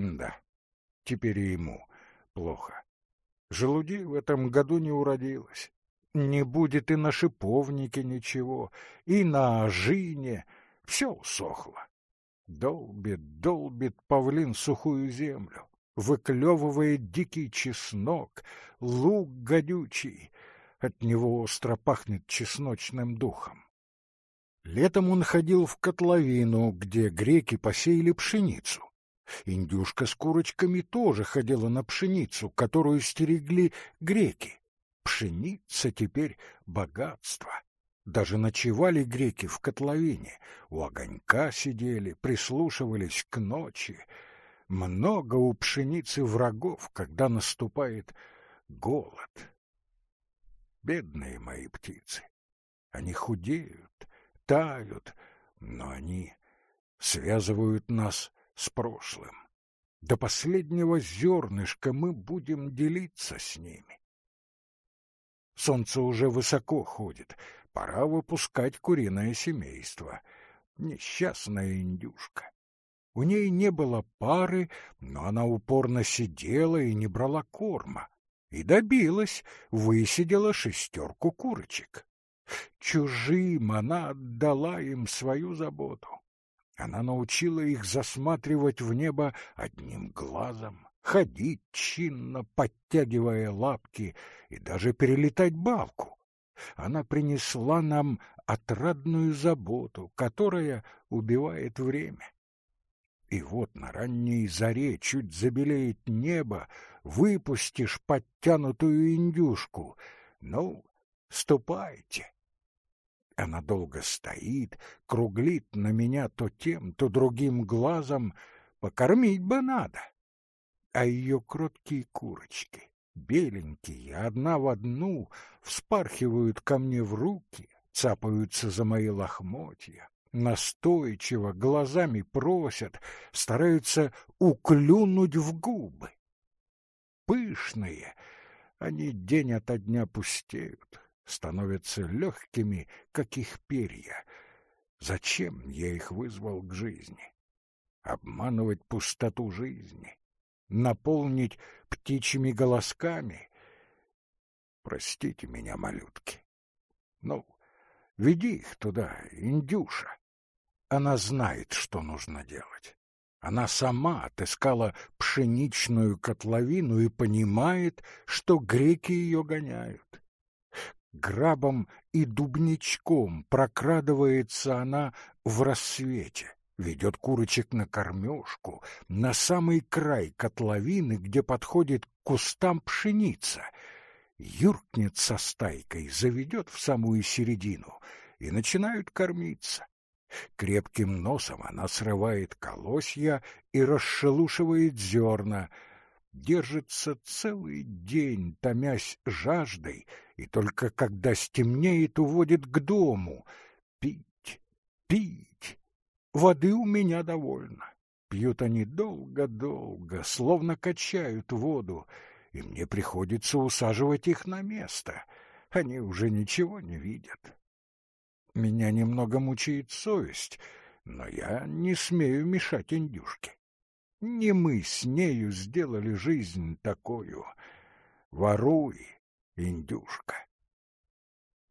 Да, теперь и ему плохо. Желудей в этом году не уродилось. Не будет и на шиповнике ничего, и на ожине. Все усохло. Долбит, долбит павлин сухую землю, выклевывает дикий чеснок, лук гадючий. От него остро пахнет чесночным духом. Летом он ходил в котловину, где греки посеяли пшеницу. Индюшка с курочками тоже ходила на пшеницу, которую стерегли греки. Пшеница теперь богатство. Даже ночевали греки в котловине, у огонька сидели, прислушивались к ночи. Много у пшеницы врагов, когда наступает голод. Бедные мои птицы, они худеют, тают, но они связывают нас с прошлым. До последнего зернышка мы будем делиться с ними. Солнце уже высоко ходит, пора выпускать куриное семейство. Несчастная индюшка. У ней не было пары, но она упорно сидела и не брала корма. И добилась, высидела шестерку курочек. Чужим она отдала им свою заботу. Она научила их засматривать в небо одним глазом, ходить чинно, подтягивая лапки, и даже перелетать балку. Она принесла нам отрадную заботу, которая убивает время. И вот на ранней заре чуть забелеет небо, выпустишь подтянутую индюшку. Ну, ступайте. Она долго стоит, круглит на меня то тем, то другим глазом. Покормить бы надо. А ее кроткие курочки, беленькие, одна в одну, вспархивают ко мне в руки, цапаются за мои лохмотья, настойчиво глазами просят, стараются уклюнуть в губы. Пышные, они день ото дня пустеют, становятся легкими, как их перья. Зачем я их вызвал к жизни? Обманывать пустоту жизни? Наполнить птичьими голосками? Простите меня, малютки. Ну, веди их туда, Индюша. Она знает, что нужно делать. Она сама отыскала пшеничную котловину и понимает, что греки ее гоняют грабом и дубничком прокрадывается она в рассвете, ведет курочек на кормежку, на самый край котловины, где подходит к кустам пшеница, юркнет со стайкой, заведет в самую середину, и начинают кормиться. Крепким носом она срывает колосья и расшелушивает зерна — держится целый день, томясь жаждой, и только когда стемнеет, уводит к дому. Пить, пить. Воды у меня довольно. Пьют они долго-долго, словно качают воду, и мне приходится усаживать их на место. Они уже ничего не видят. Меня немного мучает совесть, но я не смею мешать индюшке. Не мы с нею сделали жизнь такую. Воруй, индюшка.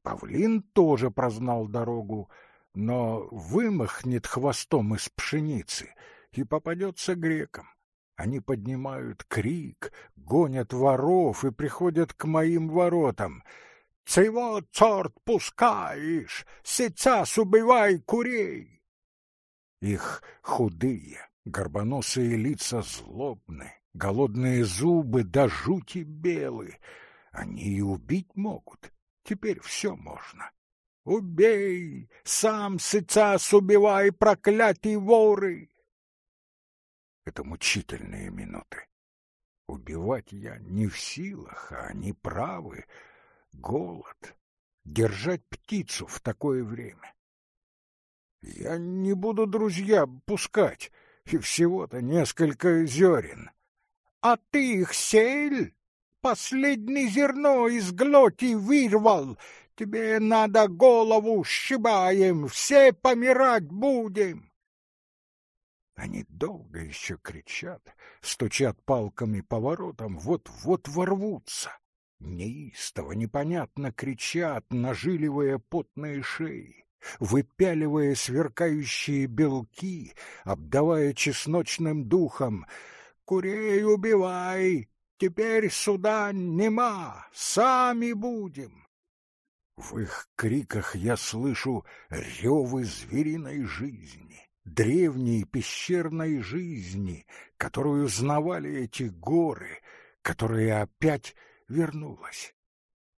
Павлин тоже прознал дорогу, но вымахнет хвостом из пшеницы и попадется грекам. Они поднимают крик, гонят воров и приходят к моим воротам. «Цего, цорт, пускаешь! Сейчас убивай курей!» Их худые, Горбоносые лица злобны, голодные зубы до жути белы. Они и убить могут. Теперь все можно. Убей! Сам сейчас убивай, проклятые воры! Это мучительные минуты. Убивать я не в силах, а они правы. Голод. Держать птицу в такое время. Я не буду, друзья, пускать и всего-то несколько зерен. А ты их сель? Последнее зерно из глоти вырвал. Тебе надо голову сшибаем, все помирать будем. Они долго еще кричат, стучат палками по воротам, вот-вот ворвутся. Неистово, непонятно кричат, нажиливая потные шеи, выпяливая сверкающие белки, обдавая чесночным духом. «Курей убивай! Теперь суда нема! Сами будем!» В их криках я слышу ревы звериной жизни, древней пещерной жизни, которую знавали эти горы, которая опять вернулась.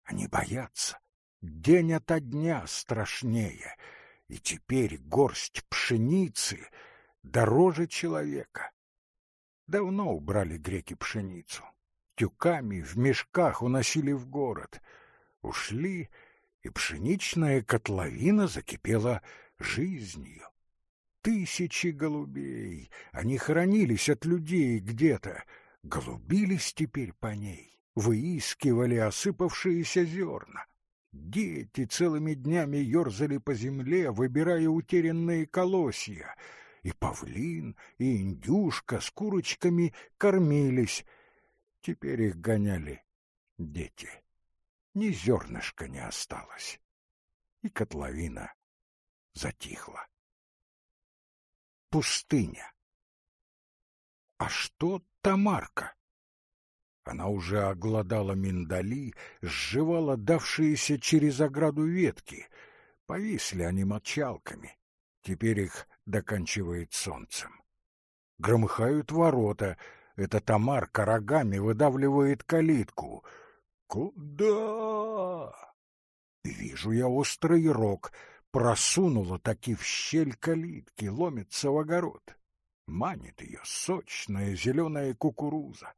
Они боятся. День ото дня страшнее, и теперь горсть пшеницы дороже человека. Давно убрали греки пшеницу. Тюками в мешках уносили в город. Ушли и пшеничная котловина закипела жизнью. Тысячи голубей, они хоронились от людей где-то, голубились теперь по ней, выискивали осыпавшиеся зерна. Дети целыми днями ерзали по земле, выбирая утерянные колосья, и павлин, и индюшка с курочками кормились. Теперь их гоняли дети ни зернышка не осталось. И котловина затихла. Пустыня. А что Тамарка? Она уже оглодала миндали, сживала давшиеся через ограду ветки. Повисли они мочалками. Теперь их доканчивает солнцем. Громыхают ворота. Это Тамарка рогами выдавливает калитку — Куда? Вижу я острый рог, просунула таки в щель калитки, ломится в огород. Манит ее сочная зеленая кукуруза.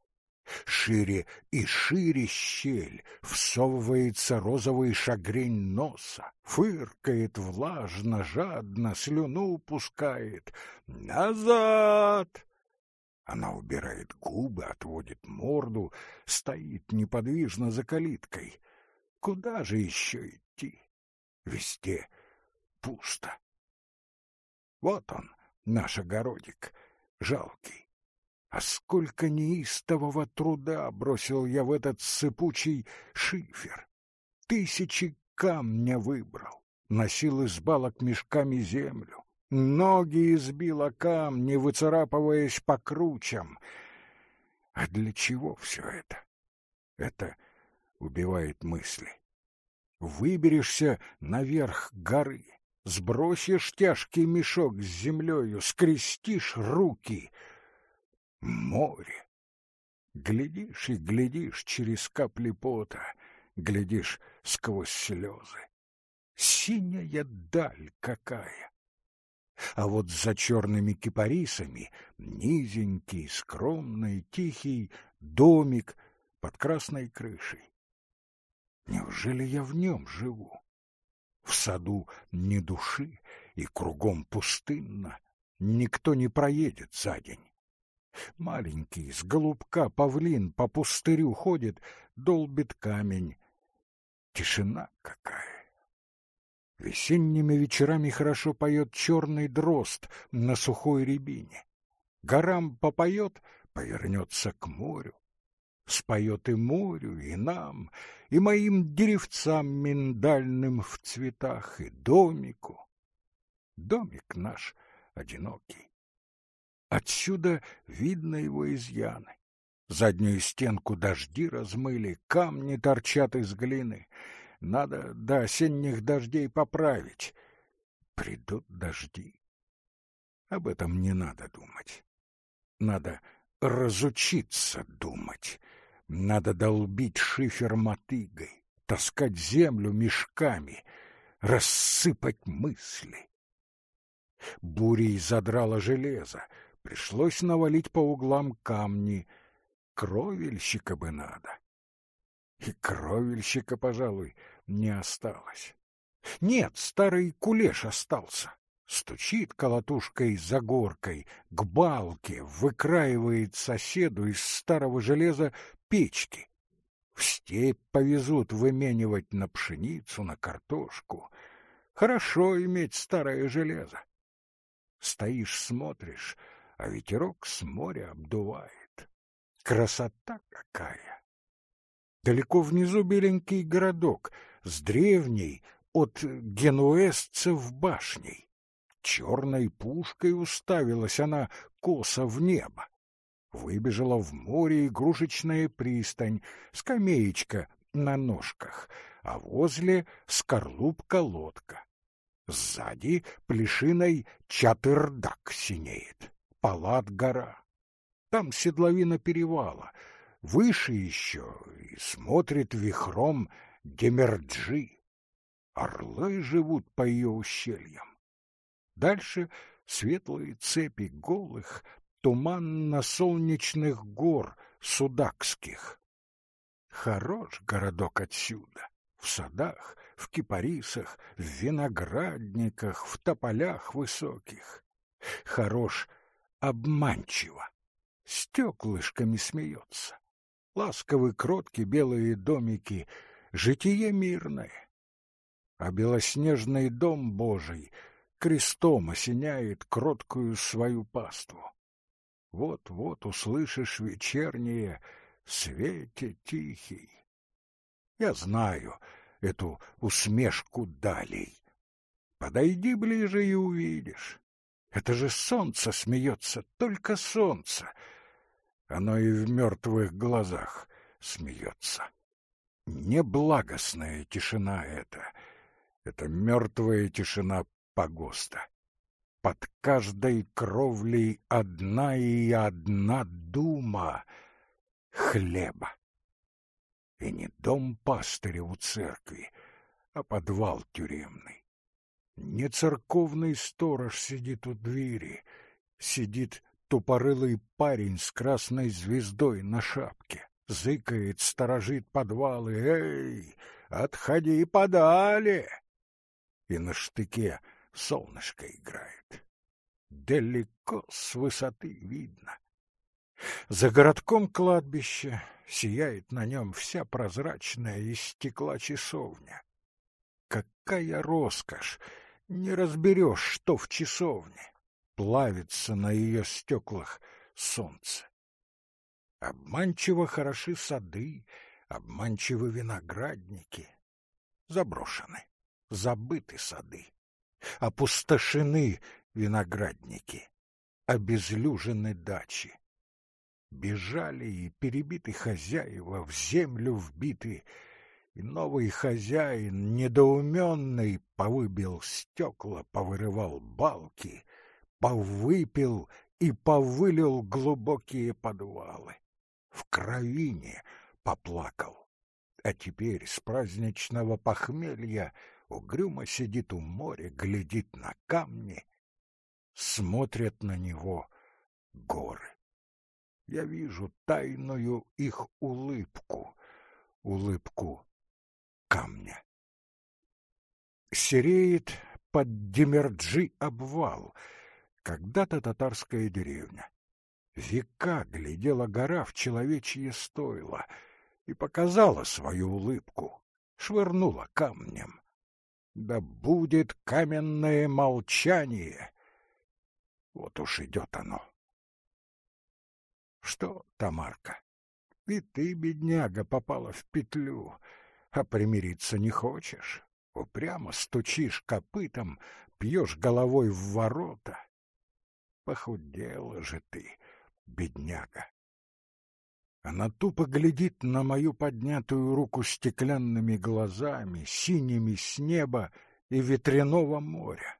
Шире и шире щель, всовывается розовый шагрень носа, фыркает влажно, жадно, слюну пускает. «Назад!» Она убирает губы, отводит морду, стоит неподвижно за калиткой. Куда же еще идти? Везде пусто. Вот он, наш огородик, жалкий. А сколько неистового труда бросил я в этот сыпучий шифер. Тысячи камня выбрал, носил из балок мешками землю, Ноги избила камни, выцарапываясь по кручам. А для чего все это? Это убивает мысли. Выберешься наверх горы, сбросишь тяжкий мешок с землею, скрестишь руки. Море. Глядишь и глядишь через капли пота, глядишь сквозь слезы. Синяя даль какая! А вот за черными кипарисами низенький, скромный, тихий домик под красной крышей. Неужели я в нем живу? В саду ни души, и кругом пустынно, никто не проедет за день. Маленький, с голубка павлин по пустырю ходит, долбит камень. Тишина какая! Весенними вечерами хорошо поет черный дрозд на сухой рябине. Горам попоет, повернется к морю. Споет и морю, и нам, и моим деревцам миндальным в цветах, и домику. Домик наш одинокий. Отсюда видно его изъяны. Заднюю стенку дожди размыли, камни торчат из глины — надо до осенних дождей поправить. Придут дожди. Об этом не надо думать. Надо разучиться думать. Надо долбить шифер мотыгой, таскать землю мешками, рассыпать мысли. Бурей задрало железо, пришлось навалить по углам камни. Кровельщика бы надо. И кровельщика, пожалуй, не осталось. Нет, старый кулеш остался. Стучит колотушкой за горкой, к балке выкраивает соседу из старого железа печки. В степь повезут выменивать на пшеницу, на картошку. Хорошо иметь старое железо. Стоишь, смотришь, а ветерок с моря обдувает. Красота какая! Далеко внизу беленький городок с древней от генуэзцев башней. Черной пушкой уставилась она косо в небо. Выбежала в море игрушечная пристань, скамеечка на ножках, а возле скорлупка-лодка. Сзади плешиной чатырдак синеет, палат гора. Там седловина перевала, выше еще и смотрит вихром Демерджи. Орлы живут по ее ущельям. Дальше светлые цепи голых, туманно-солнечных гор судакских. Хорош городок отсюда, в садах, в кипарисах, в виноградниках, в тополях высоких. Хорош обманчиво, стеклышками смеется. Ласковы кротки белые домики, житие мирное. А белоснежный дом Божий крестом осеняет кроткую свою паству. Вот-вот услышишь вечернее свете тихий. Я знаю эту усмешку далей. Подойди ближе и увидишь. Это же солнце смеется, только солнце. Оно и в мертвых глазах смеется. Неблагостная тишина эта. Это мертвая тишина погоста. Под каждой кровлей одна и одна дума хлеба. И не дом пастыря у церкви, а подвал тюремный. Не церковный сторож сидит у двери, сидит тупорылый парень с красной звездой на шапке, зыкает, сторожит подвалы. «Эй, отходи подали!» И на штыке солнышко играет. Далеко с высоты видно. За городком кладбище сияет на нем вся прозрачная из стекла часовня. Какая роскошь! Не разберешь, что в часовне. Плавится на ее стеклах солнце. Обманчиво хороши сады, обманчивы виноградники. Заброшены, забыты сады опустошены виноградники, обезлюжены дачи. Бежали и перебиты хозяева, в землю вбиты, и новый хозяин, недоуменный, повыбил стекла, повырывал балки, повыпил и повылил глубокие подвалы. В кровине поплакал. А теперь с праздничного похмелья угрюмо сидит у моря, глядит на камни, смотрят на него горы. Я вижу тайную их улыбку, улыбку камня. Сереет под Демерджи обвал, когда-то татарская деревня. Века глядела гора в человечье стойло и показала свою улыбку, швырнула камнем. Да будет каменное молчание. Вот уж идет оно. Что, Тамарка, и ты, бедняга, попала в петлю, а примириться не хочешь? Упрямо стучишь копытом, пьешь головой в ворота. Похудела же ты, бедняга. Она тупо глядит на мою поднятую руку стеклянными глазами, синими с неба и ветряного моря.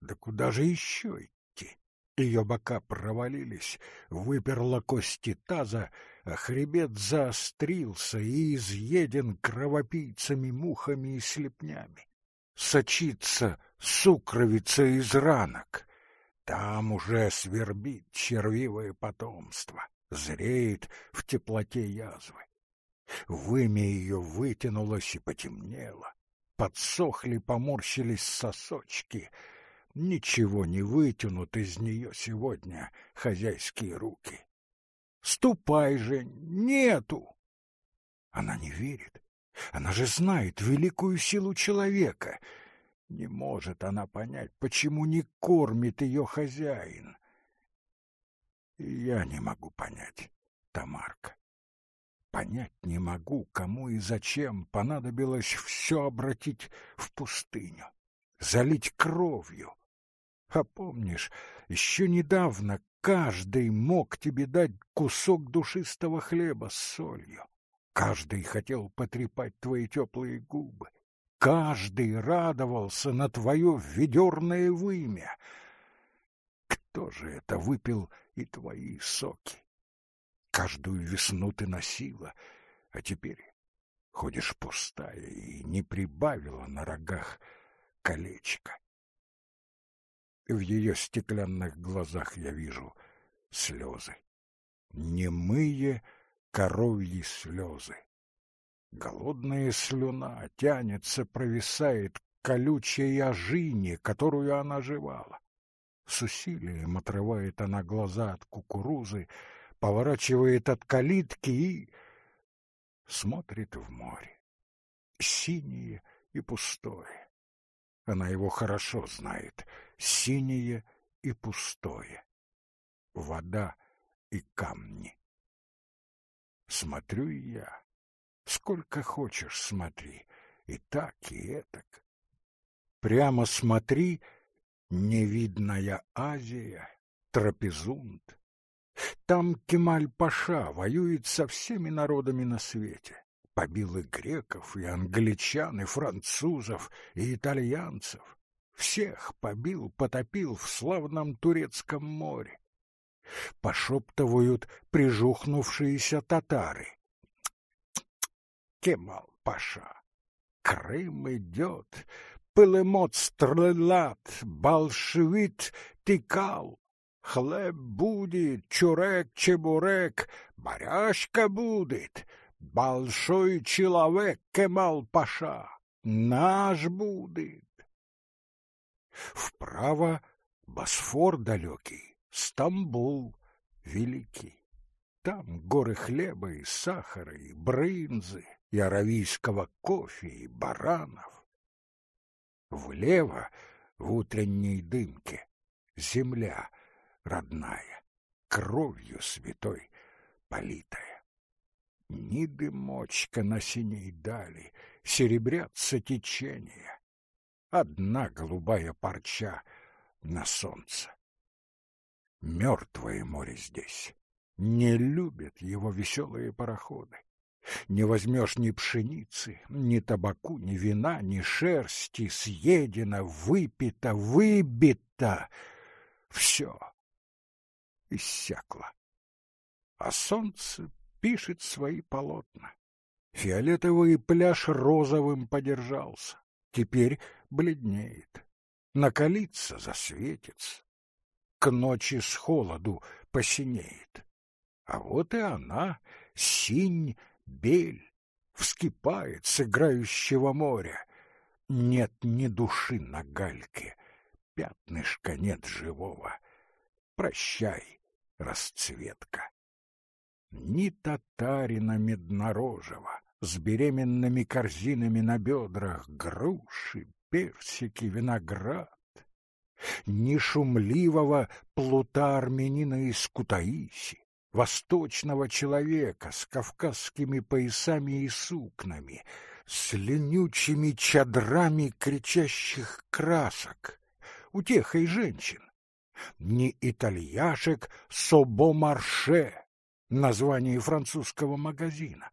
Да куда же еще идти? Ее бока провалились, выперла кости таза, а хребет заострился и изъеден кровопийцами, мухами и слепнями. Сочится сукровица из ранок. Там уже свербит червивое потомство зреет в теплоте язвы. Вымя ее вытянулось и потемнело. Подсохли, поморщились сосочки. Ничего не вытянут из нее сегодня хозяйские руки. Ступай же, нету! Она не верит. Она же знает великую силу человека. Не может она понять, почему не кормит ее хозяин. И я не могу понять, Тамарка. Понять не могу, кому и зачем понадобилось все обратить в пустыню, залить кровью. А помнишь, еще недавно каждый мог тебе дать кусок душистого хлеба с солью. Каждый хотел потрепать твои теплые губы. Каждый радовался на твое ведерное вымя. Кто же это выпил и твои соки? Каждую весну ты носила, а теперь ходишь пустая и не прибавила на рогах колечко. В ее стеклянных глазах я вижу слезы. Немые коровьи слезы. Голодная слюна тянется, провисает колючей ожине, которую она жевала. С усилием отрывает она глаза от кукурузы, поворачивает от калитки и смотрит в море. Синее и пустое. Она его хорошо знает. Синее и пустое. Вода и камни. Смотрю я. Сколько хочешь смотри. И так, и этак. Прямо смотри, невидная Азия, трапезунд. Там Кемаль-Паша воюет со всеми народами на свете. Побил и греков, и англичан, и французов, и итальянцев. Всех побил, потопил в славном Турецком море. Пошептывают прижухнувшиеся татары. Кемал-Паша. Крым идет, пылемот стрелят, большевит тикал. Хлеб будет, чурек-чебурек, баряшка будет, большой человек Кемал-Паша, наш будет. Вправо Босфор далекий, Стамбул великий. Там горы хлеба и сахара, и брынзы, и аравийского кофе, и баранов. Влево, в утренней дымке, земля — родная, кровью святой политая. Ни дымочка на синей дали, серебрятся течения. Одна голубая парча на солнце. Мертвое море здесь. Не любят его веселые пароходы. Не возьмешь ни пшеницы, ни табаку, ни вина, ни шерсти, съедено, выпито, выбито. Все иссякла. А солнце пишет свои полотна. Фиолетовый пляж розовым подержался, теперь бледнеет. Накалится, засветится. К ночи с холоду посинеет. А вот и она, синь, бель, вскипает с играющего моря. Нет ни души на гальке, пятнышка нет живого. Прощай, расцветка. Ни татарина меднорожего с беременными корзинами на бедрах, груши, персики, виноград, ни шумливого плута армянина из Кутаиси, восточного человека с кавказскими поясами и сукнами, с ленючими чадрами кричащих красок, утехой женщин, ни итальяшек «Собо-марше» — название французского магазина,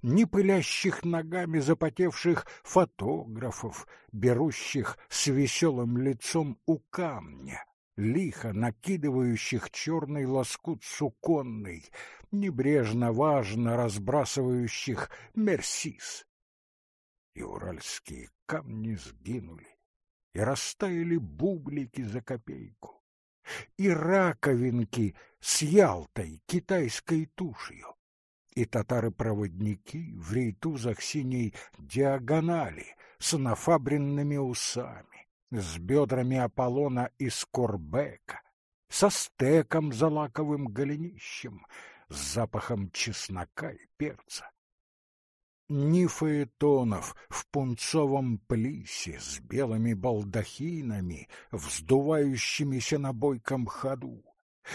ни пылящих ногами запотевших фотографов, берущих с веселым лицом у камня, лихо накидывающих черный лоскут суконный, небрежно-важно разбрасывающих мерсис. И уральские камни сгинули, и растаяли бублики за копейку и раковинки с Ялтой, китайской тушью, и татары-проводники в рейтузах синей диагонали с нафабренными усами, с бедрами Аполлона из Корбека, со стеком за лаковым голенищем, с запахом чеснока и перца. Ни фаэтонов в пунцовом плисе с белыми балдахинами, вздувающимися на бойком ходу,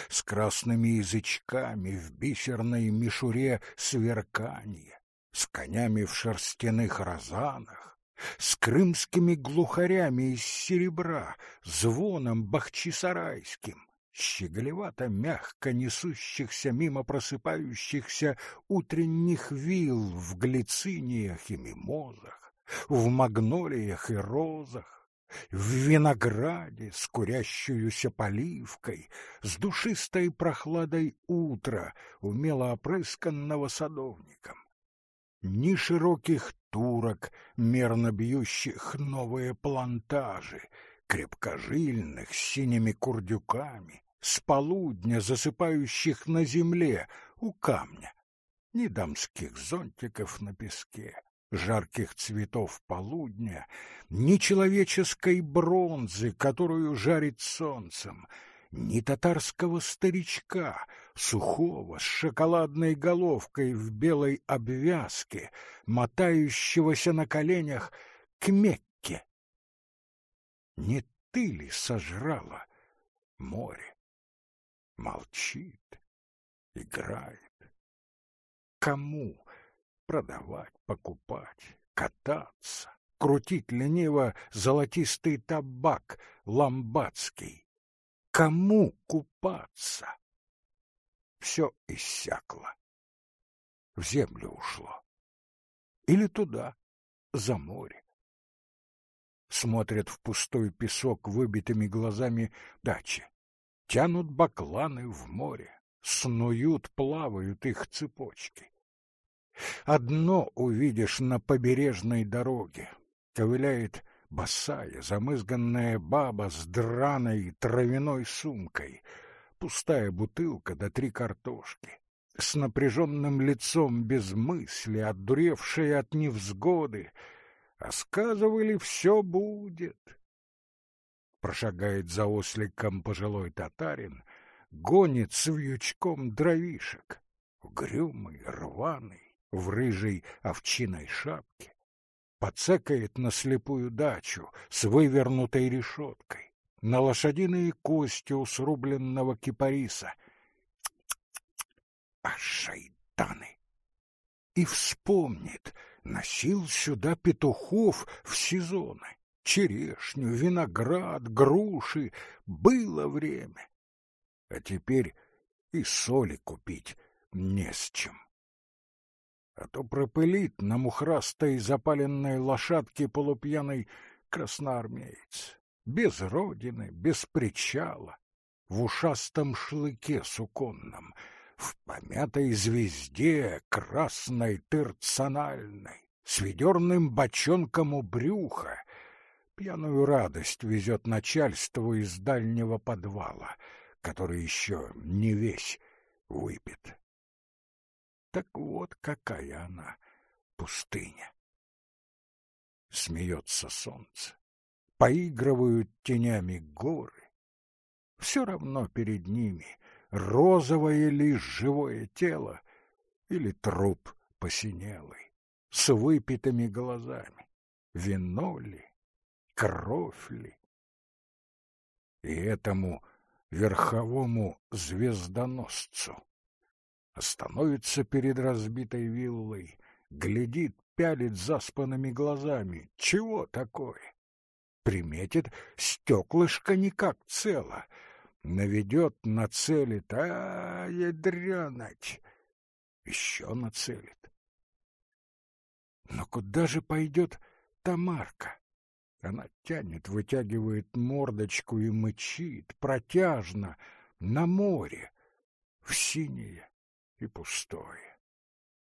с красными язычками в бисерной мишуре сверканье, с конями в шерстяных розанах, с крымскими глухарями из серебра, звоном бахчисарайским, щеголевато-мягко несущихся мимо просыпающихся утренних вил в глициниях и мимозах, в магнолиях и розах, в винограде с курящуюся поливкой, с душистой прохладой утра, умело опрысканного садовником. Ни широких турок, мерно бьющих новые плантажи, крепкожильных с синими курдюками, с полудня засыпающих на земле у камня, ни дамских зонтиков на песке, жарких цветов полудня, ни человеческой бронзы, которую жарит солнцем, ни татарского старичка, сухого, с шоколадной головкой в белой обвязке, мотающегося на коленях к Мекке. Не ты ли сожрала море? молчит, играет. Кому продавать, покупать, кататься, крутить лениво золотистый табак ламбадский? Кому купаться? Все иссякло, в землю ушло. Или туда, за море. Смотрят в пустой песок выбитыми глазами дачи тянут бакланы в море, снуют, плавают их цепочки. Одно увидишь на побережной дороге. Ковыляет босая, замызганная баба с драной травяной сумкой, пустая бутылка да три картошки, с напряженным лицом без мысли, отдуревшая от невзгоды. А сказывали, все будет прошагает за осликом пожилой татарин, гонит с вьючком дровишек, угрюмый, рваный, в рыжей овчиной шапке, подцекает на слепую дачу с вывернутой решеткой, на лошадиные кости у срубленного кипариса. А шайтаны! И вспомнит, носил сюда петухов в сезоны черешню, виноград, груши. Было время. А теперь и соли купить не с чем. А то пропылит на мухрастой запаленной лошадке полупьяный красноармеец. Без родины, без причала, в ушастом шлыке суконном, в помятой звезде красной терциональной, с ведерным бочонком у брюха, Пьяную радость везет начальство из дальнего подвала, который еще не весь выпит. Так вот какая она, пустыня. Смеется солнце, поигрывают тенями горы. Все равно перед ними розовое ли живое тело или труп посинелый, с выпитыми глазами, вино ли, кровь ли? И этому верховому звездоносцу остановится перед разбитой виллой, глядит, пялит заспанными глазами. Чего такое? Приметит, стеклышко никак цело, наведет, нацелит, а ядрёночь, еще нацелит. Но куда же пойдет Тамарка? Она тянет, вытягивает мордочку и мычит, протяжно, на море, в синее и пустое.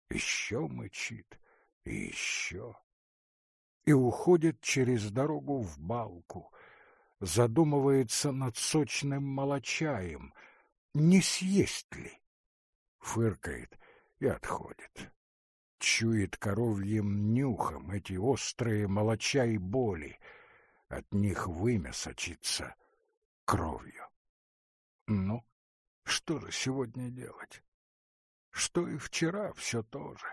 Еще мычит, и еще. И уходит через дорогу в балку, задумывается над сочным молочаем, не съесть ли. Фыркает и отходит чует коровьим нюхом эти острые молоча и боли. От них вымя сочится кровью. Ну, что же сегодня делать? Что и вчера все то же.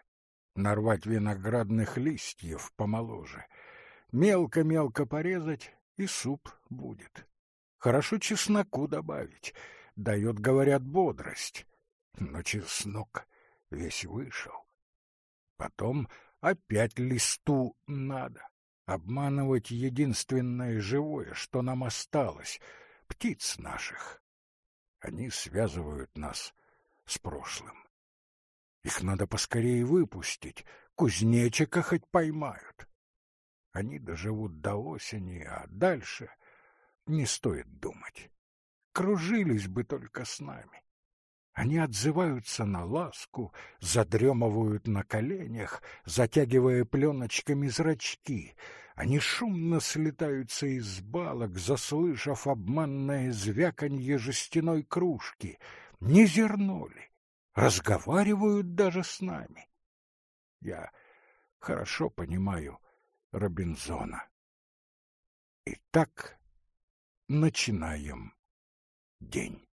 Нарвать виноградных листьев помоложе. Мелко-мелко порезать, и суп будет. Хорошо чесноку добавить. дает, говорят, бодрость. Но чеснок весь вышел. Потом опять листу надо. Обманывать единственное живое, что нам осталось, птиц наших. Они связывают нас с прошлым. Их надо поскорее выпустить, кузнечика хоть поймают. Они доживут до осени, а дальше не стоит думать. Кружились бы только с нами. Они отзываются на ласку, задремывают на коленях, затягивая пленочками зрачки. Они шумно слетаются из балок, заслышав обманное звяканье жестяной кружки. Не зернули, разговаривают даже с нами. Я хорошо понимаю Робинзона. Итак, начинаем день.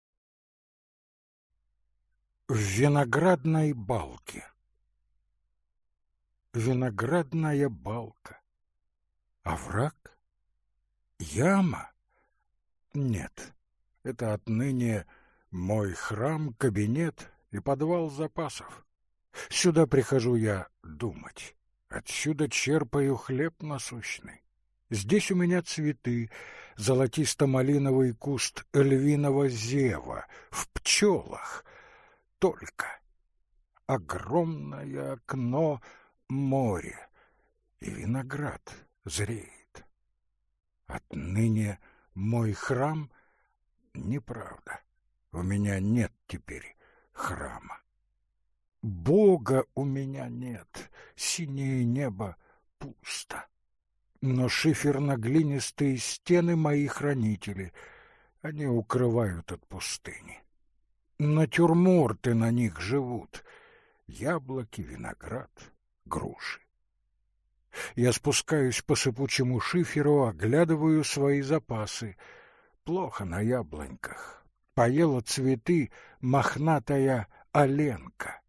В виноградной балке. Виноградная балка. Овраг? Яма? Нет, это отныне мой храм, кабинет и подвал запасов. Сюда прихожу я думать. Отсюда черпаю хлеб насущный. Здесь у меня цветы, золотисто-малиновый куст львиного зева, в пчелах. Только огромное окно море, и виноград зреет. Отныне мой храм — неправда. У меня нет теперь храма. Бога у меня нет, синее небо пусто. Но шиферно-глинистые стены мои хранители, они укрывают от пустыни. Натюрморты на них живут, яблоки, виноград, груши. Я спускаюсь по сыпучему шиферу, оглядываю свои запасы. Плохо на яблоньках. Поела цветы мохнатая оленка.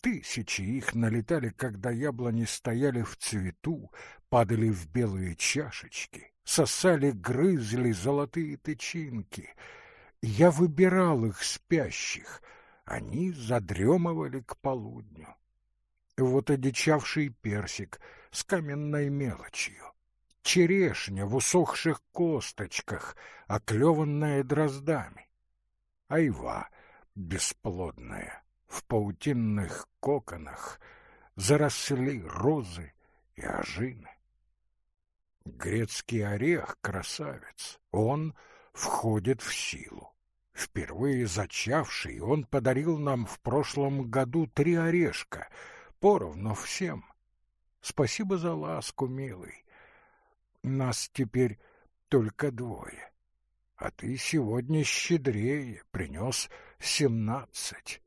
Тысячи их налетали, когда яблони стояли в цвету, падали в белые чашечки, сосали, грызли золотые тычинки. Я выбирал их спящих, они задремывали к полудню. Вот одичавший персик с каменной мелочью, черешня в усохших косточках, оклеванная дроздами, айва бесплодная в паутинных коконах заросли розы и ожины. Грецкий орех — красавец, он входит в силу. Впервые зачавший, он подарил нам в прошлом году три орешка, поровну всем. Спасибо за ласку, милый. Нас теперь только двое. А ты сегодня щедрее, принес семнадцать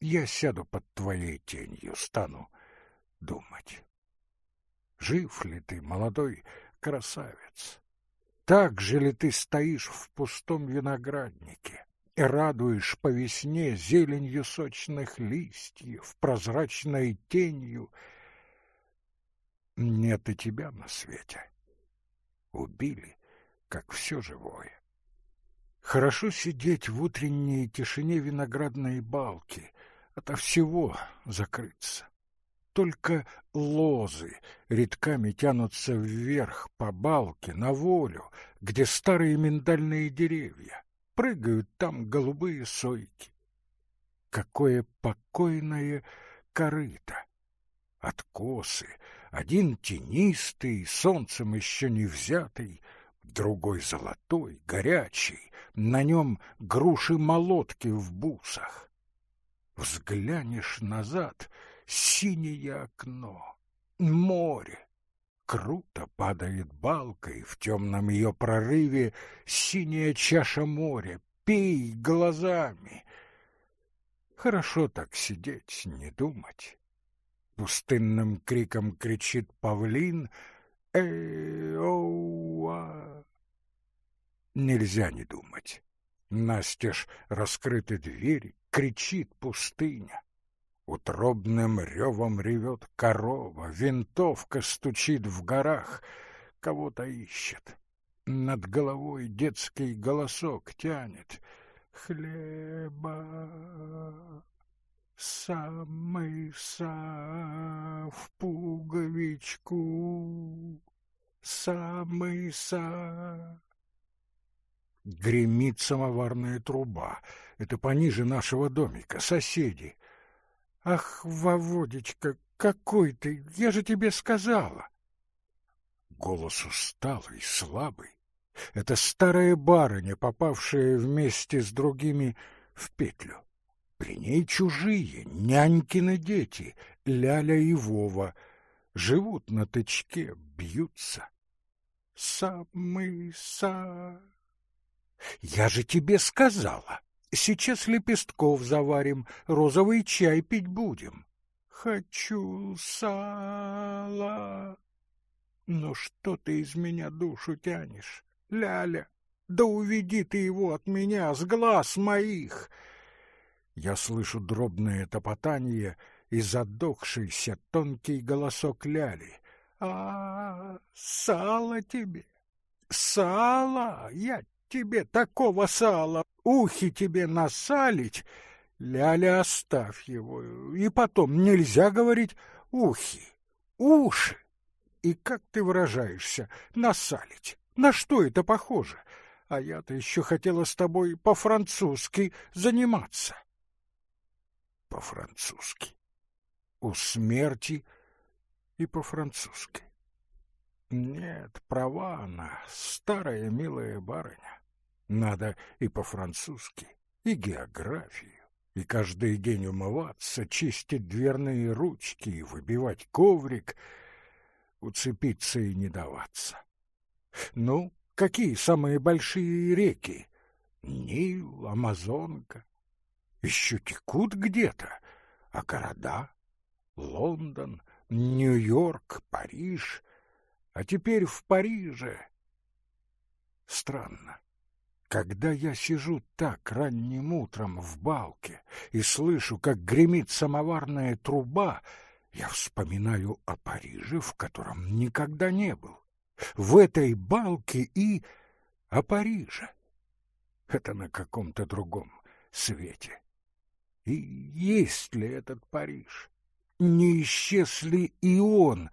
я сяду под твоей тенью, стану думать. Жив ли ты, молодой красавец? Так же ли ты стоишь в пустом винограднике и радуешь по весне зеленью сочных листьев, прозрачной тенью? Нет и тебя на свете. Убили, как все живое. Хорошо сидеть в утренней тишине виноградной балки, ото всего закрыться. Только лозы редками тянутся вверх по балке, на волю, где старые миндальные деревья. Прыгают там голубые сойки. Какое покойное корыто! Откосы, один тенистый, солнцем еще не взятый, другой золотой, горячий, на нем груши-молотки в бусах. Взглянешь назад — синее окно, море. Круто падает балкой в темном ее прорыве синяя чаша моря. Пей глазами. Хорошо так сидеть, не думать. Пустынным криком кричит павлин «Э-оу-а!» Нельзя не думать. Настежь раскрыты двери, кричит пустыня. Утробным ревом ревет корова, винтовка стучит в горах, кого-то ищет. Над головой детский голосок тянет. хлеба, самый са в пуговичку, самый са. Гремит самоварная труба. Это пониже нашего домика, соседи. Ах, Володечка, какой ты! Я же тебе сказала. Голос усталый, слабый. Это старая барыня, попавшая вместе с другими в петлю. При ней чужие, нянькины дети, Ляля и Вова. Живут на тычке, бьются. Самый са... Я же тебе сказала. Сейчас лепестков заварим, розовый чай пить будем. Хочу сала. Но что ты из меня душу тянешь, Ляля? Да уведи ты его от меня, с глаз моих! Я слышу дробное топотание и задохшийся тонкий голосок Ляли. А, сало тебе, сало, я тебе такого сала, ухи тебе насалить. Ляля, оставь его, и потом нельзя говорить ухи, уши. И как ты выражаешься, насалить? На что это похоже? А я-то еще хотела с тобой по-французски заниматься. По-французски. У смерти и по-французски. Нет, права она, старая милая барыня. Надо и по-французски, и географию, и каждый день умываться, чистить дверные ручки и выбивать коврик, уцепиться и не даваться. Ну, какие самые большие реки? Нил, Амазонка. Еще текут где-то, а города? Лондон, Нью-Йорк, Париж — а теперь в Париже. Странно. Когда я сижу так ранним утром в балке и слышу, как гремит самоварная труба, я вспоминаю о Париже, в котором никогда не был. В этой балке и о Париже. Это на каком-то другом свете. И есть ли этот Париж? Не исчез ли и он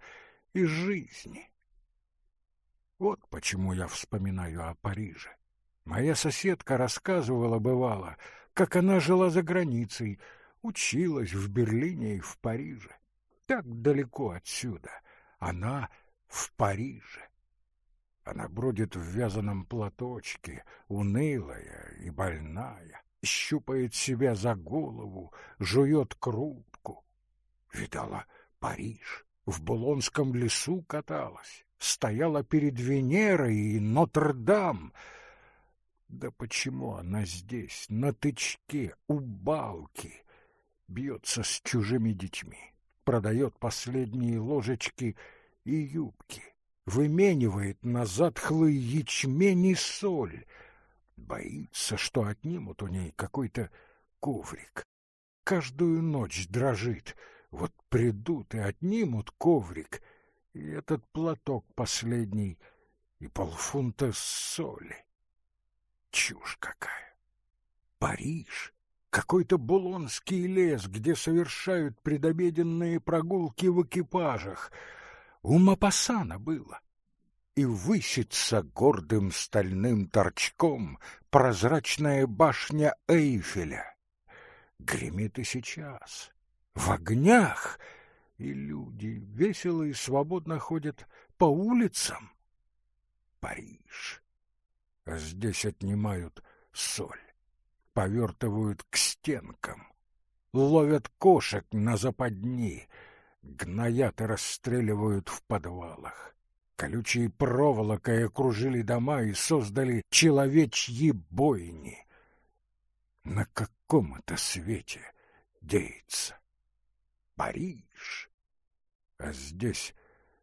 из жизни? Вот почему я вспоминаю о Париже. Моя соседка рассказывала, бывало, как она жила за границей, училась в Берлине и в Париже. Так далеко отсюда. Она в Париже. Она бродит в вязаном платочке, унылая и больная, щупает себя за голову, жует крупку. Видала Париж, в Булонском лесу каталась стояла перед Венерой и Нотр-Дам. Да почему она здесь, на тычке, у балки, бьется с чужими детьми, продает последние ложечки и юбки, выменивает на затхлый ячмень и соль, боится, что отнимут у ней какой-то коврик. Каждую ночь дрожит, вот придут и отнимут коврик — и этот платок последний, и полфунта соли. Чушь какая! Париж! Какой-то булонский лес, где совершают предобеденные прогулки в экипажах. У Мапасана было. И высится гордым стальным торчком прозрачная башня Эйфеля. Гремит и сейчас. В огнях — и люди весело и свободно ходят по улицам. Париж. А здесь отнимают соль, повертывают к стенкам, ловят кошек на западни, гноят и расстреливают в подвалах. Колючие проволокой окружили дома и создали человечьи бойни. На каком это свете деется? Париж. А здесь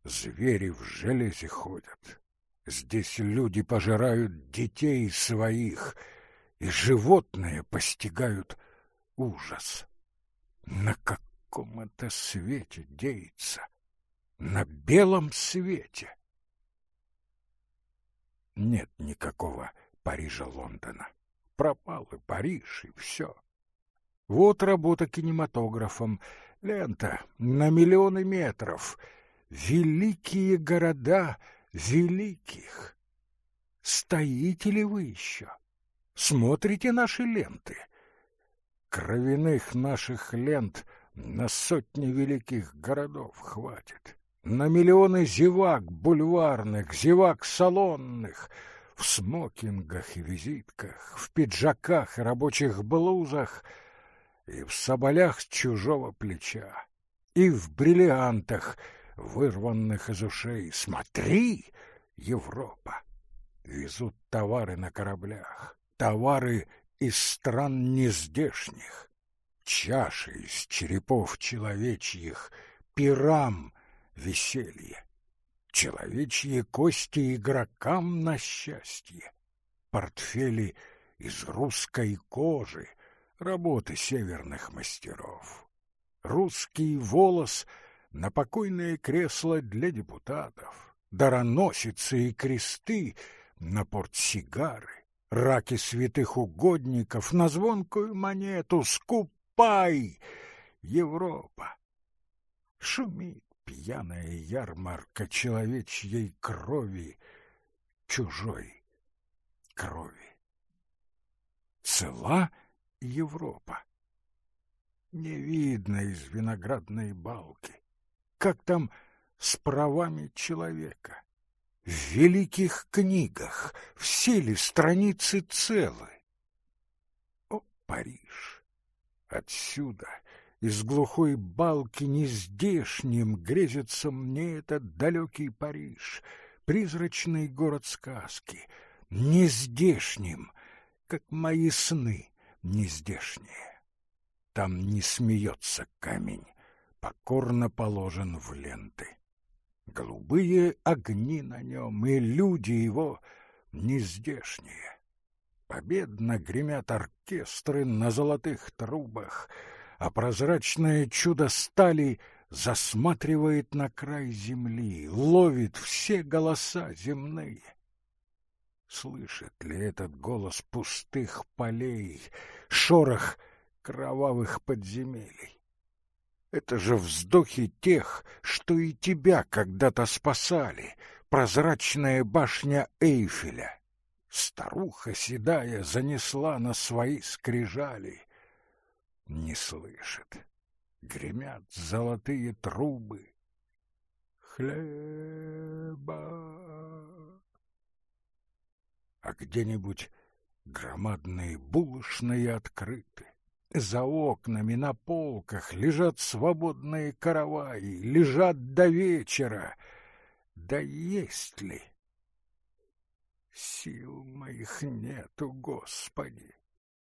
звери в железе ходят. Здесь люди пожирают детей своих, и животные постигают ужас. На каком это свете деется? На белом свете. Нет никакого Парижа-Лондона. пропал и Париж, и все. Вот работа кинематографом, лента на миллионы метров. Великие города великих. Стоите ли вы еще? Смотрите наши ленты? Кровяных наших лент на сотни великих городов хватит. На миллионы зевак бульварных, зевак салонных, в смокингах и визитках, в пиджаках и рабочих блузах, и в соболях чужого плеча, и в бриллиантах, вырванных из ушей. Смотри, Европа! Везут товары на кораблях, товары из стран нездешних, чаши из черепов человечьих, пирам веселье, человечьи кости игрокам на счастье, портфели из русской кожи, работы северных мастеров, русский волос на покойное кресло для депутатов, дароносицы и кресты на портсигары, раки святых угодников на звонкую монету «Скупай!» Европа. Шумит пьяная ярмарка человечьей крови, чужой крови. Цела Европа. Не видно из виноградной балки, как там с правами человека. В великих книгах все ли страницы целы? О, Париж! Отсюда, из глухой балки нездешним, грезится мне этот далекий Париж, призрачный город сказки, нездешним, как мои сны нездешние. Там не смеется камень, покорно положен в ленты. Голубые огни на нем, и люди его нездешние. Победно гремят оркестры на золотых трубах, а прозрачное чудо стали засматривает на край земли, ловит все голоса земные. Слышит ли этот голос пустых полей, шорох кровавых подземелий? Это же вздохи тех, что и тебя когда-то спасали, прозрачная башня Эйфеля. Старуха седая занесла на свои скрижали. Не слышит. Гремят золотые трубы. Хлеба. А где-нибудь громадные булочные открыты. За окнами на полках лежат свободные караваи, лежат до вечера. Да есть ли? Сил моих нету, Господи.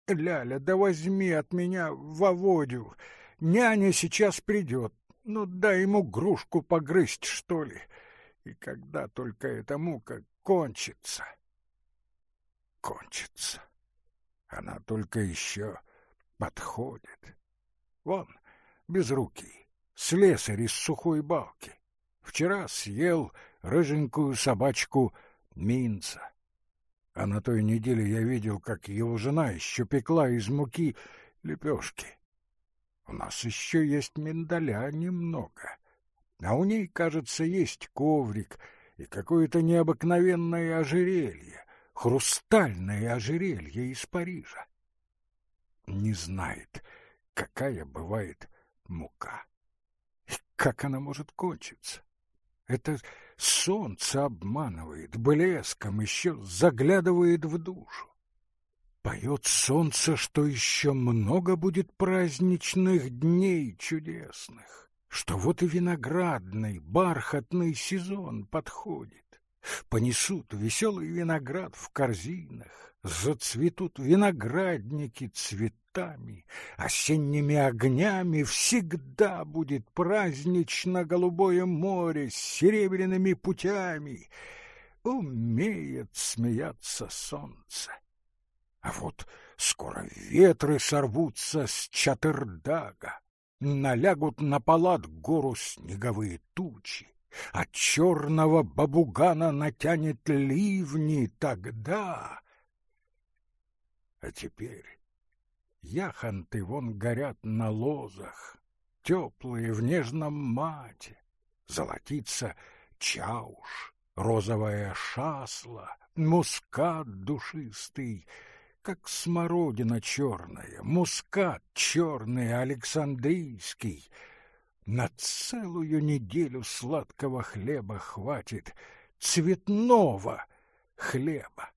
Ляля, да возьми от меня Володю. Няня сейчас придет. Ну, дай ему грушку погрызть, что ли. И когда только эта мука кончится. Кончится. Она только еще подходит. Вон, без руки, слесарь из сухой балки. Вчера съел рыженькую собачку Минца. А на той неделе я видел, как его жена еще пекла из муки лепешки. У нас еще есть миндаля немного, а у ней, кажется, есть коврик и какое-то необыкновенное ожерелье, хрустальное ожерелье из Парижа не знает, какая бывает мука. И как она может кончиться? Это солнце обманывает, блеском еще заглядывает в душу. Поет солнце, что еще много будет праздничных дней чудесных, что вот и виноградный, бархатный сезон подходит. Понесут веселый виноград в корзинах, зацветут виноградники цветами, осенними огнями всегда будет празднично-голубое море с серебряными путями. Умеет смеяться солнце. А вот скоро ветры сорвутся с Чатырдага, налягут на палат гору снеговые тучи, от черного бабугана натянет ливни тогда. А теперь яхонты вон горят на лозах, теплые в нежном мате, золотится чауш, розовая шасла, мускат душистый, как смородина черная, мускат черный александрийский. На целую неделю сладкого хлеба хватит, цветного хлеба.